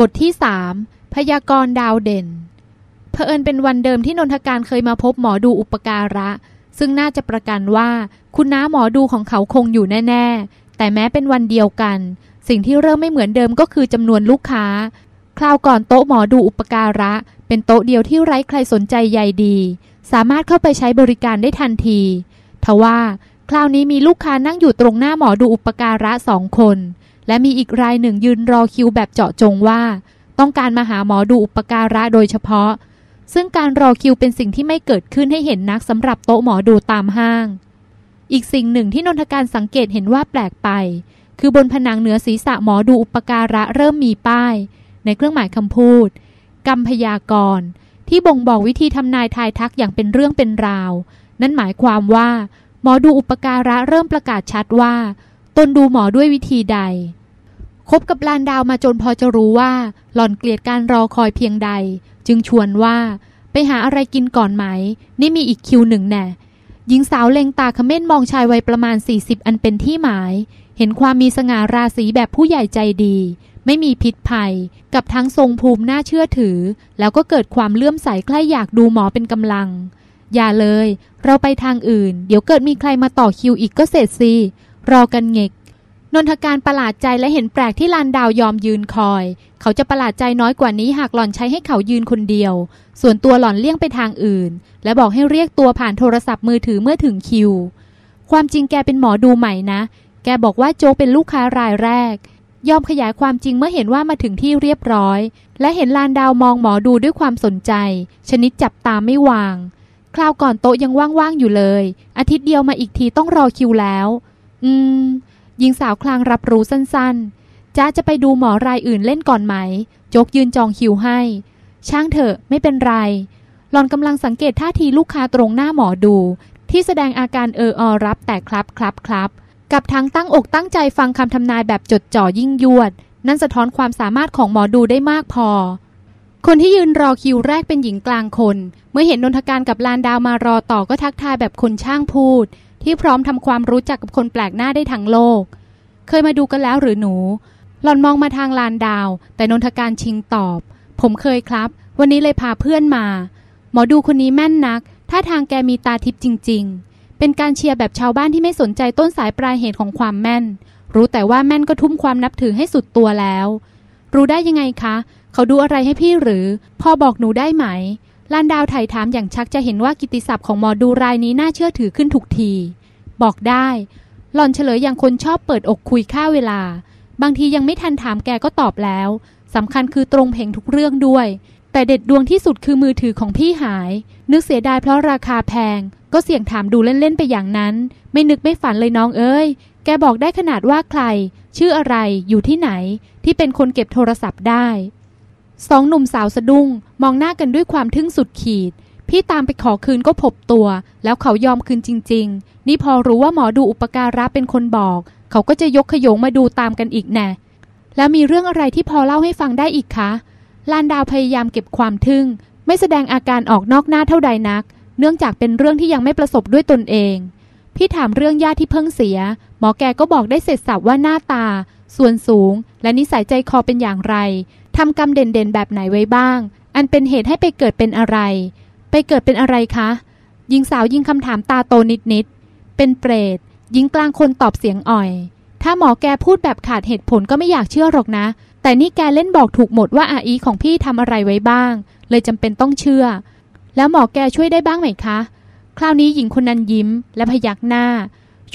บทที่สามพยากรณ์ดาวเด่น เผอิญเป็นวันเดิมที่นนทการเคยมาพบหมอดูอุปการะ ซึ่งน่าจะประกันว่าคุณน้าหมอดูของเขาคงอยู่แน่ๆ แต่แม้เป็นวันเดียวกัน สิ่งที่เริ่มไม่เหมือนเดิมก็คือจำนวนลูกค้า คราวก่อนโต๊ะหมอดูอุปการะ เป็นโต๊ะเดียวที่ไร้ใครสนใจใยดี สามารถเข้าไปใช้บริการได้ทันทีทว่าคราวนี้มีลูกค้านั่งอยู่ตรงหน้าหมอดูอุปการะสองคน และมีอีกรายหนึ่งยืนรอคิวแบบเจาะจงว่า ต้องการมาหาหมอดูอุปการะโดยเฉพาะ ซึ่งการรอคิวเป็นสิ่งที่ไม่เกิดขึ้นให้เห็นนักสำหรับโต๊ะหมอดูตามห้าง อีกสิ่งหนึ่งที่นนทการสังเกตเห็นว่าแปลกไป คือบนผนังเหนือศีรษะหมอดูอุปการะเริ่มมีป้าย ในเครื่องหมายคำพูดกรรมพยากรณ์ที่บ่งบอกวิธีทำนายทายทักอย่างเป็นเรื่องเป็นราว นั่นหมายความว่า หมอดูอุปการะเริ่มประกาศชัดว่า ตนดูหมอด้วยวิธีใด คบกับลานดาวมาจนพอจะรู้ว่า หล่อนเกลียดการรอคอยเพียงใด จึงชวนว่าไปหาอะไรกินก่อนไหม นี่มีอีกคิวหนึ่งแน่หญิงสาวเล็งตาขม้นมองชายวัยประมาณ 40 อันเป็นที่หมาย เห็นความมีสง่าราศีแบบผู้ใหญ่ใจดี ไม่มีพิษภัย กับทั้งทรงภูมิน่าเชื่อถือ แล้วก็เกิดความเลื่อมใสใคร่อยากดูหมอเป็นกำลัง อย่าเลย เราไปทางอื่น เดี๋ยวเกิดมีใครมาต่อคิวอีกก็เสร็จสิ รอกันเงกนนทการประหลาดใจและเห็นแปลกที่ลานดาวยอมยืนคอย เขาจะประหลาดใจน้อยกว่านี้หากหล่อนใช้ให้เขายืนคนเดียว ส่วนตัวหล่อนเลี่ยงไปทางอื่น และบอกให้เรียกตัวผ่านโทรศัพท์มือถือเมื่อถึงคิว ความจริงแกเป็นหมอดูใหม่นะ แกบอกว่าโจเป็นลูกค้ารายแรก ยอมขยายความจริงเมื่อเห็นว่ามาถึงที่เรียบร้อย และเห็นลานดาวมองหมอดูด้วยความสนใจ ชนิดจับตามไม่วาง คราวก่อนโต๊ะยังว่างๆอยู่เลย อาทิตย์เดียวมาอีกทีต้องรอคิวแล้ว อืม หญิงสาวคลางรับรู้สั้นๆจ้าจะไปดูหมอรายอื่นเล่นก่อนไหม โจกยืนจองคิวให้ ช่างเถอะไม่เป็นไร หลอนกำลังสังเกตท่าทีลูกค้าตรงหน้าหมอดู ที่แสดงอาการเอออรับแต่ครับครับครับกับทั้งตั้งอกตั้งใจฟังคำทำนายแบบจดจ่อยิ่งยวด นั่นสะท้อนความสามารถของหมอดูได้มากพอ คนที่ยืนรอคิวแรกเป็นหญิงกลางคน เมื่อเห็นนนทการกับลานดาวมารอต่อก็ทักทายแบบคนช่างพูด ที่พร้อมทำความรู้จักกับคนแปลกหน้าได้ทั้งโลก เคยมาดูกันแล้วหรือหนู หล่อนมองมาทางลานดาว แต่นนทการชิงตอบ ผมเคยครับ วันนี้เลยพาเพื่อนมา หมอดูคนนี้แม่นนักถ้าทางแกมีตาทิพย์จริง ๆ เป็นการเชียร์แบบชาวบ้านที่ไม่สนใจต้นสายปลายเหตุของความแม่น รู้แต่ว่าแม่นก็ทุ่มความนับถือให้สุดตัวแล้ว รู้ได้ยังไงคะ เขาดูอะไรให้พี่หรือพ่อบอกหนูได้ไหม ลานดาวไถ่ถามอย่างชักจะเห็นว่ากิติศัพท์ของหมอดูรายนี้น่าเชื่อถือขึ้นทุกที บอกได้ หล่อนเฉลยอย่างคนชอบเปิดอกคุยค่าเวลา บางทียังไม่ทันถามแกก็ตอบแล้วสำคัญคือตรงเพงทุกเรื่องด้วย แต่เด็ดดวงที่สุดคือมือถือของพี่หาย นึกเสียดายเพราะราคาแพง ก็เสี่ยงถามดูเล่นๆไปอย่างนั้น ไม่นึกไม่ฝันเลยน้องเอ้ย แกบอกได้ขนาดว่าใคร ชื่ออะไรอยู่ที่ไหน ที่เป็นคนเก็บโทรศัพท์ได้ สองหนุ่มสาวสะดุ้งมองหน้ากันด้วยความทึ่งสุดขีด พี่ตามไปขอคืนก็พบตัว แล้วเขายอมคืนจริง ๆ นี่พอรู้ว่าหมอดูอุปการะเป็นคนบอก เขาก็จะยกขยงมาดูตามกันอีกแน่แล้วมีเรื่องอะไรที่พอเล่าให้ฟังได้อีกคะลานดาวพยายามเก็บความทึ่ง ไม่แสดงอาการออกนอกหน้าเท่าใดนัก เนื่องจากเป็นเรื่องที่ยังไม่ประสบด้วยตนเอง พี่ถามเรื่องญาติที่เพิ่งเสีย หมอแกก็บอกได้เสร็จสับว่าหน้าตา ส่วนสูง และนิสัยใจคอเป็นอย่างไร ทำกรรมเด่นๆ แบบไหนไว้บ้าง อันเป็นเหตุให้ไปเกิดเป็นอะไร ไปเกิดเป็นอะไรคะหญิงสาวยิงคำถามตาโตนิดๆ เป็นเปรตหญิงกลางคนตอบเสียงอ่อย ถ้าหมอแกพูดแบบขาดเหตุผลก็ไม่อยากเชื่อหรอกนะ แต่นี่แกเล่นบอกถูกหมดว่าอาอีของพี่ทำอะไรไว้บ้าง เลยจำเป็นต้องเชื่อ แล้วหมอแกช่วยได้บ้างไหมคะ คราวนี้หญิงคนนั้นยิ้มและพยักหน้า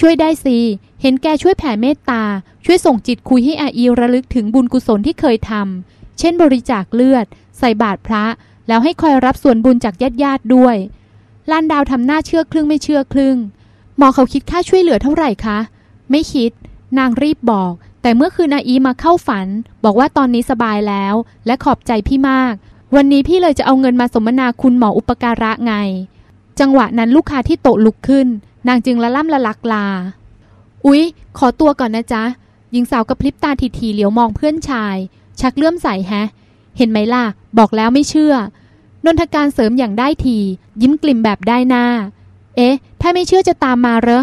ช่วยได้สิ เห็นแกช่วยแผ่เมตตา ช่วยส่งจิตคุยให้อาอีระลึกถึงบุญกุศลที่เคยทำ เช่นบริจาคเลือด ใส่บาตรพระ แล้วให้คอยรับส่วนบุญจากญาติญาติด้วยลานดาวทำหน้าเชื่อครึ่งไม่เชื่อครึ่ง หมอเขาคิดค่าช่วยเหลือเท่าไหร่คะ ไม่คิด นางรีบบอก แต่เมื่อคืนอาอีมาเข้าฝัน บอกว่าตอนนี้สบายแล้ว และขอบใจพี่มาก วันนี้พี่เลยจะเอาเงินมาสมนาคุณหมออุปการะไง จังหวะนั้นลูกค้าที่โตลุกขึ้น นางจึงละล่ำละลักลา อุ๊ย ขอตัวก่อนนะจ๊ะหญิงสาวกระพริบตาทีๆเหลียวมองเพื่อนชาย ชักเลื่อมใสแฮะ เห็นไหมล่ะ บอกแล้วไม่เชื่อนนทการเสริมอย่างได้ที ยิ้มกลิ่มแบบได้หน้า เอ๊ะ ถ้าไม่เชื่อจะตามมาเหรอ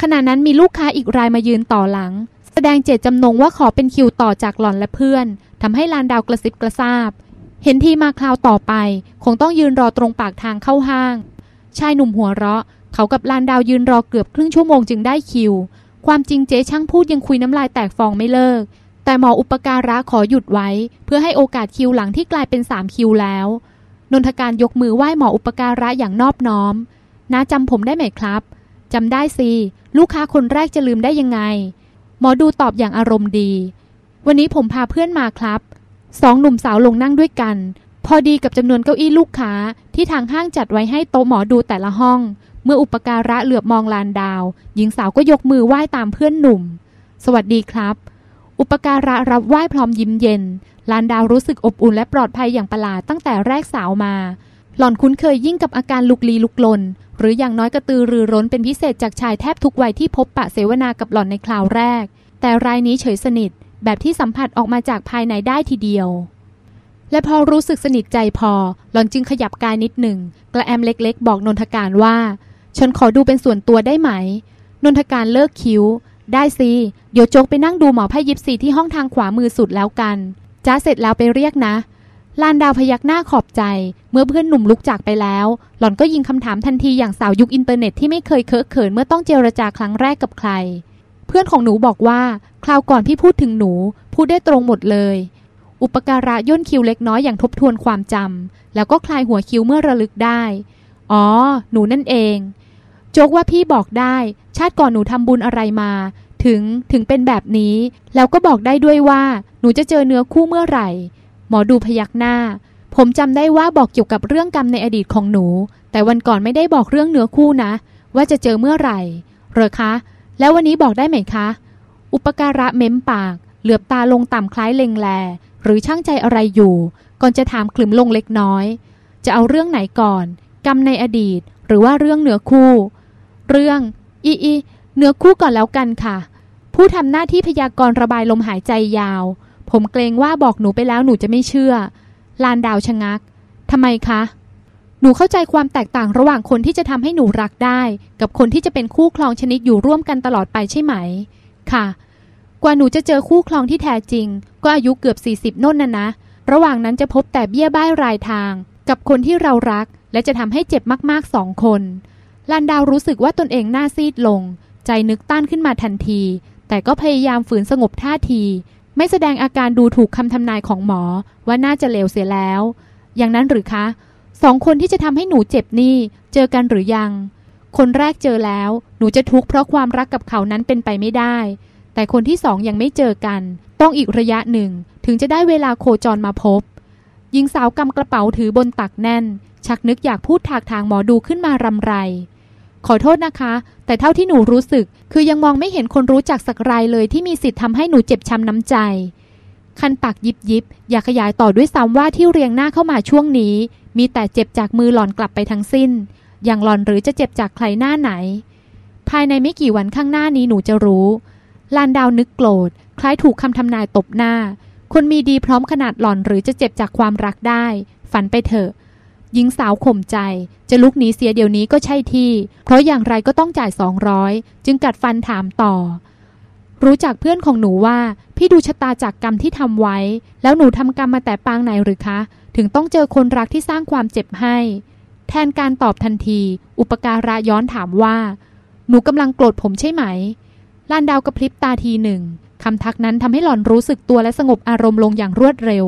ขณะนั้นมีลูกค้าอีกรายมายืนต่อหลังแสแสดงเจตจำนงว่าขอเป็นคิวต่อจากหล่อนและเพื่อนทำให้ลานดาวกระซิบกระซาบ เห็นทีมาคราวต่อไป คงต้องยืนรอตรงปากทางเข้าห้าง ชายหนุ่มหัวเราะ เขากับลานดาวยืนรอเกือบครึ่งชั่วโมงจึงได้คิว ความจริงเจ๊ช่างพูดยังคุยน้ำลายแตกฟองไม่เลิก แต่หมออุปการะขอหยุดไว้ เพื่อให้โอกาสคิวหลังที่กลายเป็นสามคิวแล้ว นนทการยกมือไหว้หมออุปการะอย่างนอบน้อมน้าจำผมได้ไหมครับจำได้สิลูกค้าคนแรกจะลืมได้ยังไง หมอดูตอบอย่างอารมณ์ดี วันนี้ผมพาเพื่อนมาครับสองหนุ่มสาวลงนั่งด้วยกัน พอดีกับจำนวนเก้าอี้ลูกค้าที่ทางห้างจัดไว้ให้โต๊ะหมอดูแต่ละห้อง เมื่ออุปการะเหลือบมองลานดาว หญิงสาวก็ยกมือไหว้ตามเพื่อนหนุ่ม สวัสดีครับ อุปการะรับไหว้พร้อมยิ้มเย็น ลานดาวรู้สึกอบอุ่นและปลอดภัยอย่างประหลาดตั้งแต่แรกสาวมา หล่อนคุ้นเคยยิ่งกับอาการลุกลี้ลุกลน หรืออย่างน้อยกระตือรือร้นเป็นพิเศษจากชายแทบทุกวัยที่พบปะเสวนากับหล่อนในคราวแรก แต่รายนี้เฉยสนิท แบบที่สัมผัสออกมาจากภายในได้ทีเดียว และพอรู้สึกสนิทใจพอ หล่อนจึงขยับกายนิดหนึ่ง กระแอมเล็ก ๆ บอกนนทการว่า ฉันขอดูเป็นส่วนตัวได้ไหม นนทการเลิกคิ้ว ได้สิ เดี๋ยวโจกไปนั่งดูหมอไพ่ยิปซีที่ห้องทางขวามือสุดแล้วกัน จ้าเสร็จแล้วไปเรียกนะ ลานดาวพยักหน้าขอบใจ เมื่อเพื่อนหนุ่มลุกจากไปแล้ว หล่อนก็ยิงคำถามทันทีอย่างสาวยุคอินเทอร์เน็ตที่ไม่เคยเคอะเขินเมื่อต้องเจรจาครั้งแรกกับใคร เพื่อนของหนูบอกว่า คราวก่อนพี่พูดถึงหนู พูดได้ตรงหมดเลย อุปการะย่นคิ้วเล็กน้อยอย่างทบทวนความจำแล้วก็คลายหัวคิ้วเมื่อระลึกได้ อ๋อ หนูนั่นเอง โจกว่าพี่บอกได้ ชาติก่อนหนูทำบุญอะไรมา ถึงถึงเป็นแบบนี้ แล้วก็บอกได้ด้วยว่า หนูจะเจอเนื้อคู่เมื่อไหร่ หมอดูพยักหน้า ผมจำได้ว่าบอกเกี่ยวกับเรื่องกรรมในอดีตของหนู แต่วันก่อนไม่ได้บอกเรื่องเนื้อคู่นะ ว่าจะเจอเมื่อไหร่เหรอคะ แล้ววันนี้บอกได้ไหมคะ อุปการะเม้มปาก เหลือบตาลงต่ำคล้ายเล็งแล หรือช่างใจอะไรอยู่ ก่อนจะถามคลึมลงเล็กน้อย จะเอาเรื่องไหนก่อน กรรมในอดีต หรือว่าเรื่องเนื้อคู่ เรื่องอีอีเนื้อคู่ก่อนแล้วกันค่ะ ผู้ทำหน้าที่พยากรณ์ระบายลมหายใจยาว ผมเกรงว่าบอกหนูไปแล้วหนูจะไม่เชื่อ ลานดาวชะงักทำไมคะ หนูเข้าใจความแตกต่างระหว่างคนที่จะทำให้หนูรักได้ กับคนที่จะเป็นคู่ครองชนิดอยู่ร่วมกันตลอดไปใช่ไหม ค่ะ กว่าหนูจะเจอคู่ครองที่แท้จริง ก็อายุเกือบ 40น่นน่ะนะ ระหว่างนั้นจะพบแต่เบี้ยบ้ายรายทาง กับคนที่เรารัก และจะทำให้เจ็บมากๆสองคน ลานดาวรู้สึกว่าตนเองหน้าซีดลง ใจนึกต้านขึ้นมาทันที แต่ก็พยายามฝืนสงบท่าที ไม่แสดงอาการดูถูกคำทำนายของหมอว่าน่าจะเลวเสียแล้ว อย่างนั้นหรือคะสองคนที่จะทำให้หนูเจ็บนี่ เจอกันหรือยัง คนแรกเจอแล้ว หนูจะทุกข์เพราะความรักกับเขานั้นเป็นไปไม่ได้ แต่คนที่สองยังไม่เจอกัน ต้องอีกระยะหนึ่ง ถึงจะได้เวลาโคจรมาพบหญิงสาวกำกระเป๋าถือบนตักแน่น ชักนึกอยากพูดถากทางหมอดูขึ้นมารำไร ขอโทษนะคะ แต่เท่าที่หนูรู้สึก คือยังมองไม่เห็นคนรู้จักสักรายเลยที่มีสิทธิ์ทำให้หนูเจ็บช้ำน้ำใจ คันปากยิบยิบ อยากขยายต่อด้วยซ้ำว่าที่เรียงหน้าเข้ามาช่วงนี้ มีแต่เจ็บจากมือหล่อนกลับไปทั้งสิ้น อย่างหล่อนหรือจะเจ็บจากใครหน้าไหน ภายในไม่กี่วันข้างหน้านี้หนูจะรู้ ลานดาวนึกโกรธ คล้ายถูกคำทำนายตบหน้า คนมีดีพร้อมขนาดหล่อนหรือจะเจ็บจากความรักได้ ฝันไปเถอะ หญิงสาวข่มใจ จะลุกหนีเสียเดี๋ยวนี้ก็ใช่ที่ เพราะอย่างไรก็ต้องจ่ายสองร้อยจึงกัดฟันถามต่อ รู้จักเพื่อนของหนูว่า พี่ดูชะตาจากกรรมที่ทำไว้ แล้วหนูทำกรรมมาแต่ปางไหนหรือคะ ถึงต้องเจอคนรักที่สร้างความเจ็บให้ แทนการตอบทันที อุปการะย้อนถามว่า หนูกำลังโกรธผมใช่ไหมลานดาวกระพริบตาทีหนึ่งคำทักนั้นทำให้หล่อนรู้สึกตัวและสงบอารมณ์ลงอย่างรวดเร็ว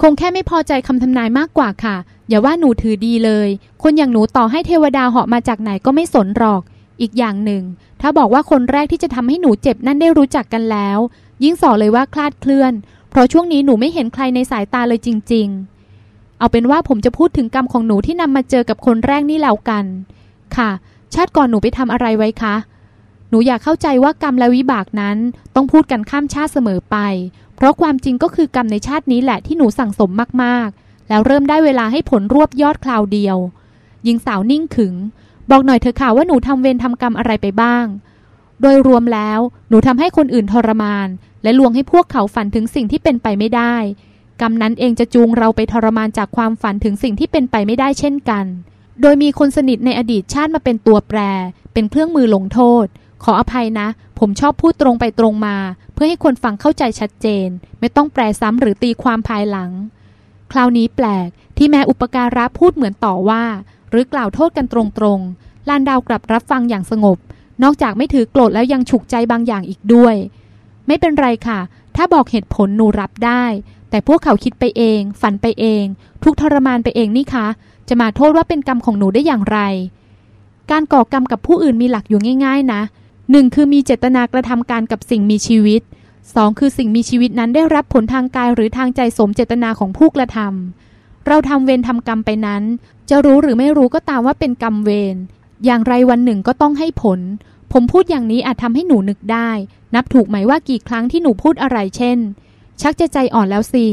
คงแค่ไม่พอใจคำทำนายมากกว่าค่ะ อย่าว่าหนูถือดีเลย คนอย่างหนูต่อให้เทวดาเหาะมาจากไหนก็ไม่สนหรอก อีกอย่างหนึ่ง ถ้าบอกว่าคนแรกที่จะทำให้หนูเจ็บนั่นได้รู้จักกันแล้ว ยิ่งสอเลยว่าคลาดเคลื่อน เพราะช่วงนี้หนูไม่เห็นใครในสายตาเลยจริง ๆ เอาเป็นว่าผมจะพูดถึงกรรมของหนูที่นำมาเจอกับคนแรกนี่แล้วกัน ค่ะ ชาติก่อนหนูไปทำอะไรไว้คะหนูอยากเข้าใจว่ากรรมและวิบากนั้นต้องพูดกันข้ามชาติเสมอไป เพราะความจริงก็คือกรรมในชาตินี้แหละที่หนูสั่งสมมากๆ แล้วเริ่มได้เวลาให้ผลรวบยอดคราวเดียว หญิงสาวนิ่งขึง บอกหน่อยเถอค่ะว่าหนูทำเวรทำกรรมอะไรไปบ้าง โดยรวมแล้วหนูทำให้คนอื่นทรมาน และลวงให้พวกเขาฝันถึงสิ่งที่เป็นไปไม่ได้ กรรมนั้นเองจะจูงเราไปทรมานจากความฝันถึงสิ่งที่เป็นไปไม่ได้เช่นกัน โดยมีคนสนิทในอดีตชาติมาเป็นตัวแปร เป็นเครื่องมือลงโทษ ขออภัยนะ ผมชอบพูดตรงไปตรงมา เพื่อให้คนฟังเข้าใจชัดเจน ไม่ต้องแปลซ้ำหรือตีความภายหลัง คราวนี้แปลกที่แม้อุปการะพูดเหมือนต่อว่า หรือกล่าวโทษกันตรงๆลานดาวกลับรับฟังอย่างสงบ นอกจากไม่ถือโกรธแล้วยังฉุกใจบางอย่างอีกด้วย ไม่เป็นไรค่ะ ถ้าบอกเหตุผลหนูรับได้ แต่พวกเขาคิดไปเอง ฝันไปเอง ทุกทรมานไปเองนี่คะจะมาโทษว่าเป็นกรรมของหนูได้อย่างไร การก่อกรรมกับผู้อื่นมีหลักอยู่ง่าย ๆ นะหนึ่งคือมีเจตนากระทำการกับสิ่งมีชีวิต องคือสิ่งมีชีวิตนั้นได้รับผลทางกายหรือทางใจสมเจตนาของผู้กระทำเราทำเวรทำกรรมไปนั้น จะรู้หรือไม่รู้ก็ตามว่าเป็นกรรมเวรอย่างไรวันหนึ่งก็ต้องให้ผล ผมพูดอย่างนี้อาจทำให้หนูนึกได้ นับถูกไหมว่ากี่ครั้งที่หนูพูดอะไรเช่น ชักจะใจอ่อนแล้วสิ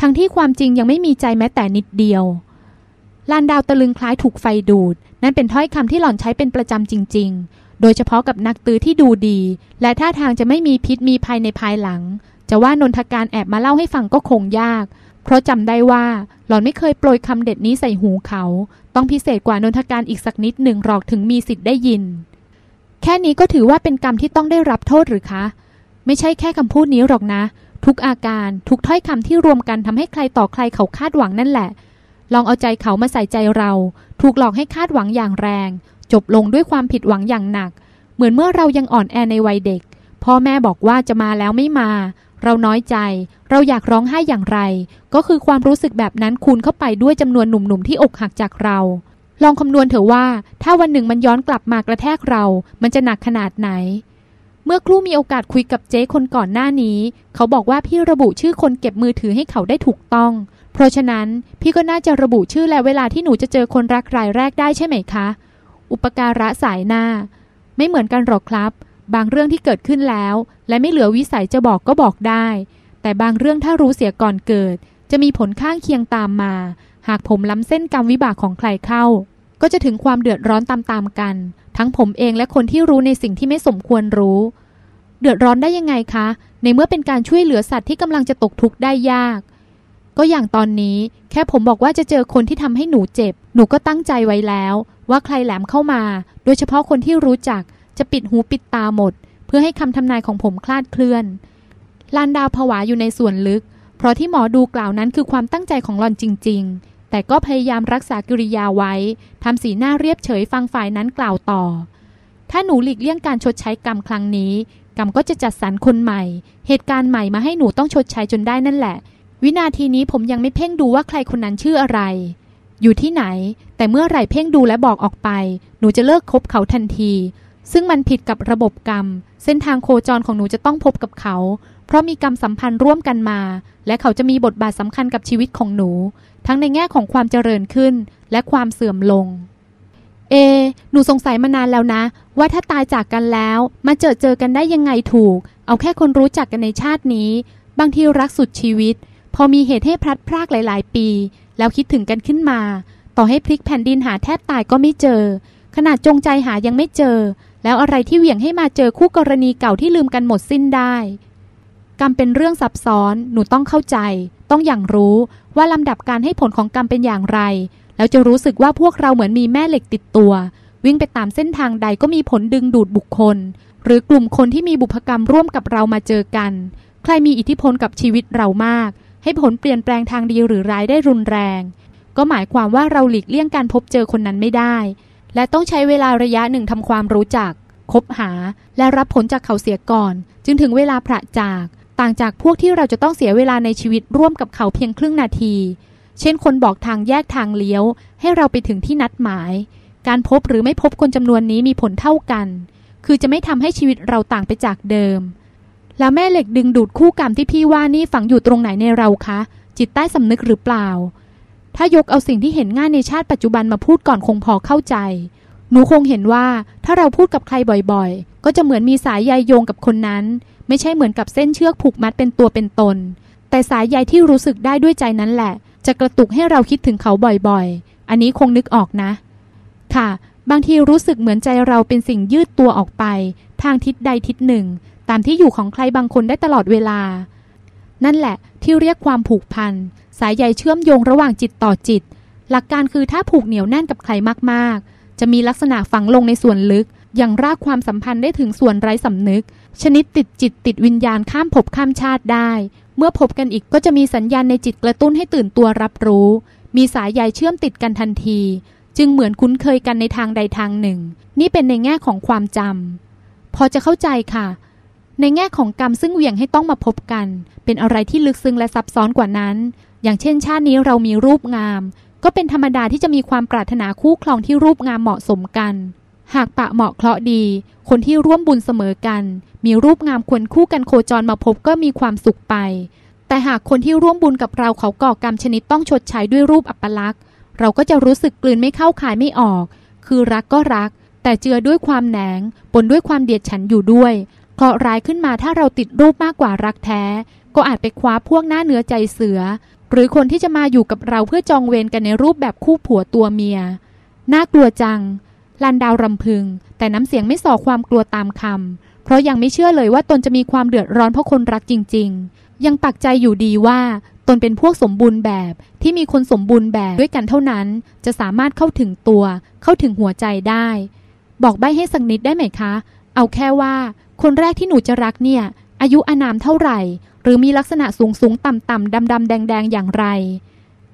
ทั้งที่ความจริงยังไม่มีใจแม้แต่นิดเดียว ลานดาวตะลึงคล้ายถูกไฟดูด นั่นเป็นถ้อยคำที่หล่อนใช้เป็นประจำจริง ๆ โดยเฉพาะกับนักตือที่ดูดี และท่าทางจะไม่มีพิษมีภัยในภายหลัง จะว่านนทการแอบมาเล่าให้ฟังก็คงยาก เพราะจำได้ว่า หล่อนไม่เคยโปรยคำเด็ดนี้ใส่หูเขา ต้องพิเศษกว่านนทการอีกสักนิดหนึ่งหรอกถึงมีสิทธิ์ได้ยิน แค่นี้ก็ถือว่าเป็นกรรมที่ต้องได้รับโทษหรือคะ ไม่ใช่แค่คำพูดนี้หรอกนะ ทุกอาการทุกถ้อยคำที่รวมกันทำให้ใครต่อใครเขาคาดหวังนั่นแหละลองเอาใจเขามาใส่ใจเรา ถูกหลอกให้คาดหวังอย่างแรง จบลงด้วยความผิดหวังอย่างหนัก เหมือนเมื่อเรายังอ่อนแอในวัยเด็ก พ่อแม่บอกว่าจะมาแล้วไม่มา เราน้อยใจ เราอยากร้องไห้อย่างไร ก็คือความรู้สึกแบบนั้นคูณเข้าไปด้วยจำนวนหนุ่มๆที่อกหักจากเรา ลองคำนวณเถอะว่า ถ้าวันหนึ่งมันย้อนกลับมากระแทกเรา มันจะหนักขนาดไหนเมื่อครู่มีโอกาสคุยกับเจ๊คนก่อนหน้านี้ เขาบอกว่าพี่ระบุชื่อคนเก็บมือถือให้เขาได้ถูกต้อง เพราะฉะนั้นพี่ก็น่าจะระบุชื่อและเวลาที่หนูจะเจอคนรักรายแรกได้ใช่ไหมคะ อุปการะสายหน้า ไม่เหมือนกันหรอกครับ บางเรื่องที่เกิดขึ้นแล้ว และไม่เหลือวิสัยจะบอกก็บอกได้ แต่บางเรื่องถ้ารู้เสียก่อนเกิด จะมีผลข้างเคียงตามมา หากผมล้ำเส้นกรรมวิบากของใครเข้า ก็จะถึงความเดือดร้อนตามๆกัน ทั้งผมเองและคนที่รู้ในสิ่งที่ไม่สมควรรู้ เดือดร้อนได้ยังไงคะ ในเมื่อเป็นการช่วยเหลือสัตว์ที่กำลังจะตกทุกข์ได้ยาก ก็อย่างตอนนี้แค่ผมบอกว่าจะเจอคนที่ทำให้หนูเจ็บ หนูก็ตั้งใจไว้แล้ว ว่าใครแหลมเข้ามา โดยเฉพาะคนที่รู้จักจะปิดหูปิดตาหมด เพื่อให้คำทำนายของผมคลาดเคลื่อน ลานดาวผวาอยู่ในส่วนลึก เพราะที่หมอดูกล่าวนั้นคือความตั้งใจของหลอนจริง ๆ แต่ก็พยายามรักษากิริยาไว้ทำสีหน้าเรียบเฉยฟังฝ่ายนั้นกล่าวต่อ ถ้าหนูหลีกเลี่ยงการชดใช้กรรมครั้งนี้กรรมก็จะจัดสรรคนใหม่ เหตุการณ์ใหม่มาให้หนูต้องชดใช้จนได้นั่นแหละ วินาทีนี้ผมยังไม่เพ่งดูว่าใครคนนั้นชื่ออะไร อยู่ที่ไหน แต่เมื่อไหร่เพ่งดูและบอกออกไป หนูจะเลิกคบเขาทันที ซึ่งมันผิดกับระบบกรรม เส้นทางโคจรของหนูจะต้องพบกับเขา เพราะมีกรรมสัมพันธ์ร่วมกันมา และเขาจะมีบทบาทสำคัญกับชีวิตของหนู ทั้งในแง่ของความเจริญขึ้น และความเสื่อมลง เอ หนูสงสัยมานานแล้วนะ ว่าถ้าตายจากกันแล้ว มาเจอเจอกันได้ยังไงถูก เอาแค่คนรู้จักกันในชาตินี้ บางทีรักสุดชีวิต พอมีเหตุให้พลัดพรากหลาย ๆ ปี แล้วคิดถึงกันขึ้นมา ต่อให้พลิกแผ่นดินหาแทบตายก็ไม่เจอ ขนาดจงใจหายังไม่เจอ แล้วอะไรที่เหวี่ยงให้มาเจอคู่กรณีเก่าที่ลืมกันหมดสิ้นได้กรรมเป็นเรื่องซับซ้อน หนูต้องเข้าใจ ต้องอย่างรู้ว่าลำดับการให้ผลของกรรมเป็นอย่างไร แล้วจะรู้สึกว่าพวกเราเหมือนมีแม่เหล็กติดตัว วิ่งไปตามเส้นทางใดก็มีผลดึงดูดบุคคล หรือกลุ่มคนที่มีบุพกรรมร่วมกับเรามาเจอกัน ใครมีอิทธิพลกับชีวิตเรามาก ให้ผลเปลี่ยนแปลงทางดีหรือร้ายได้รุนแรง ก็หมายความว่าเราหลีกเลี่ยงการพบเจอคนนั้นไม่ได้ และต้องใช้เวลาระยะหนึ่งทำความรู้จัก คบหา และรับผลจากเขาเสียก่อน จึงถึงเวลาพระจาก ต่างจากพวกที่เราจะต้องเสียเวลาในชีวิตร่วมกับเขาเพียงครึ่งนาที เช่นคนบอกทางแยกทางเลี้ยว ให้เราไปถึงที่นัดหมาย การพบหรือไม่พบคนจำนวนนี้มีผลเท่ากัน คือจะไม่ทำให้ชีวิตเราต่างไปจากเดิม แล้วแม่เหล็กดึงดูดคู่กรรมที่พี่ว่านี่ฝังอยู่ตรงไหนในเราคะ จิตใต้สำนึกหรือเปล่า ถ้ายกเอาสิ่งที่เห็นง่ายในชาติปัจจุบันมาพูดก่อนคงพอเข้าใจ หนูคงเห็นว่าถ้าเราพูดกับใครบ่อยๆ ก็จะเหมือนมีสายใยโยงกับคนนั้น ไม่ใช่เหมือนกับเส้นเชือกผูกมัดเป็นตัวเป็นตน แต่สายใยที่รู้สึกได้ด้วยใจนั้นแหละ จะกระตุกให้เราคิดถึงเขาบ่อยๆ อันนี้คงนึกออกนะ ค่ะ บางทีรู้สึกเหมือนใจเราเป็นสิ่งยืดตัวออกไป ทางทิศใดทิศหนึ่ง ตามที่อยู่ของใครบางคนได้ตลอดเวลา นั่นแหละที่เรียกความผูกพัน สายใยเชื่อมโยงระหว่างจิตต่อจิต หลักการคือถ้าผูกเหนียวแน่นกับใครมากๆ จะมีลักษณะฝังลงในส่วนลึก อย่างรากความสัมพันธ์ได้ถึงส่วนไร้สำนึก ชนิดติดจิตติดวิญญาณข้ามภพข้ามชาติได้ เมื่อพบกันอีกก็จะมีสัญญาณในจิตกระตุ้นให้ตื่นตัวรับรู้ มีสายใยเชื่อมติดกันทันที จึงเหมือนคุ้นเคยกันในทางใดทางหนึ่ง นี่เป็นในแง่ของความจำพอจะเข้าใจค่ะ ในแง่ของกรรมซึ่งเหวี่ยงให้ต้องมาพบกัน เป็นอะไรที่ลึกซึ้งและซับซ้อนกว่านั้น อย่างเช่น ชาตินี้เรามีรูปงาม ก็เป็นธรรมดาที่จะมีความปรารถนาคู่ครองที่รูปงามเหมาะสมกัน หากปะเหมาะเคราะห์ดี คนที่ร่วมบุญเสมอกัน มีรูปงามควรคู่กันโคจรมาพบก็มีความสุขไป แต่หากคนที่ร่วมบุญกับเราเขาก่อกรรมชนิดต้องชดใช้ด้วยรูปอัปลักษณ์ เราก็จะรู้สึกกลืนไม่เข้าขายไม่ออก คือรักก็รักแต่เจือด้วยความแหนงปนด้วยความเดียดฉันอยู่ด้วย เคราะห์ร้ายขึ้นมาถ้าเราติดรูปมากกว่ารักแท้ ก็อาจไปคว้าพวกหน้าเนื้อใจเสือ หรือคนที่จะมาอยู่กับเราเพื่อจองเวรกันในรูปแบบคู่ผัวตัวเมีย น่ากลัวจังลันดาวรำพึง แต่น้ำเสียงไม่ส่อความกลัวตามคำเพราะยังไม่เชื่อเลยว่าตนจะมีความเดือดร้อนเพราะคนรักจริง ๆ ยังปักใจอยู่ดีว่าตนเป็นพวกสมบูรณ์แบบที่มีคนสมบูรณ์แบบด้วยกันเท่านั้น จะสามารถเข้าถึงตัว เข้าถึงหัวใจได้ บอกใบให้สักนิดได้ไหมคะ เอาแค่ว่า คนแรกที่หนูจะรักเนี่ย อายุอานามเท่าไหร่ หรือมีลักษณะสูงสูงต่ำต่ำดำดำแดงแดงอย่างไร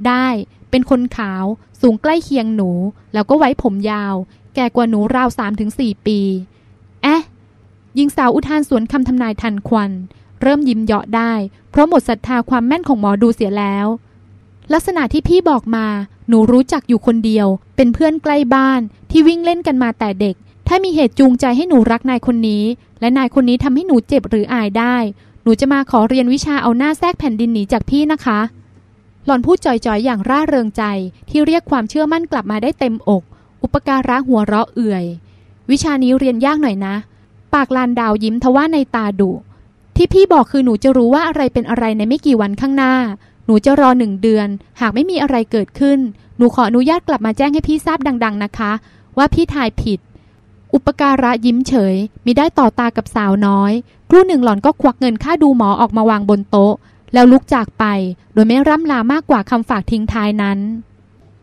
ได้เป็นคนขาวสูงใกล้เคียงหนู แล้วก็ไว้ผมยาว แก่กว่าหนูราว3-4ปี แอะหญิงสาวอุทานสวนคำทำนายทันควัน เริ่มยิ้มเยาะได้ เพราะหมดศรัทธาความแม่นของหมอดูเสียแล้ว ลักษณะที่พี่บอกมา หนูรู้จักอยู่คนเดียว เป็นเพื่อนใกล้บ้านที่วิ่งเล่นกันมาแต่เด็ก ถ้ามีเหตุจูงใจให้หนูรักนายคนนี้ และนายคนนี้ทำให้หนูเจ็บหรืออายได้ หนูจะมาขอเรียนวิชาเอาหน้าแทรกแผ่นดินหนีจากพี่นะคะ หล่อนพูดจ่อยๆ อย่างร่าเริงใจที่เรียกความเชื่อมั่นกลับมาได้เต็มอก อุปการะหัวเราะเอื่อย วิชานี้เรียนยากหน่อยนะ ปากลานดาวยิ้มทว่าในตาดุ ที่พี่บอกคือหนูจะรู้ว่าอะไรเป็นอะไรในไม่กี่วันข้างหน้า หนูจะรอหนึ่งเดือน หากไม่มีอะไรเกิดขึ้น หนูขออนุญาตกลับมาแจ้งให้พี่ทราบดัง ๆนะคะ ว่าพี่ทายผิด อุปการะยิ้มเฉยมิได้ต่อตากับสาวน้อย ครู่หนึ่งหล่อนก็ควักเงินค่าดูหมอออกมาวางบนโต๊ะ แล้วลุกจากไป โดยไม่ร่ำลามากกว่าคำฝากทิ้งท้ายนั้น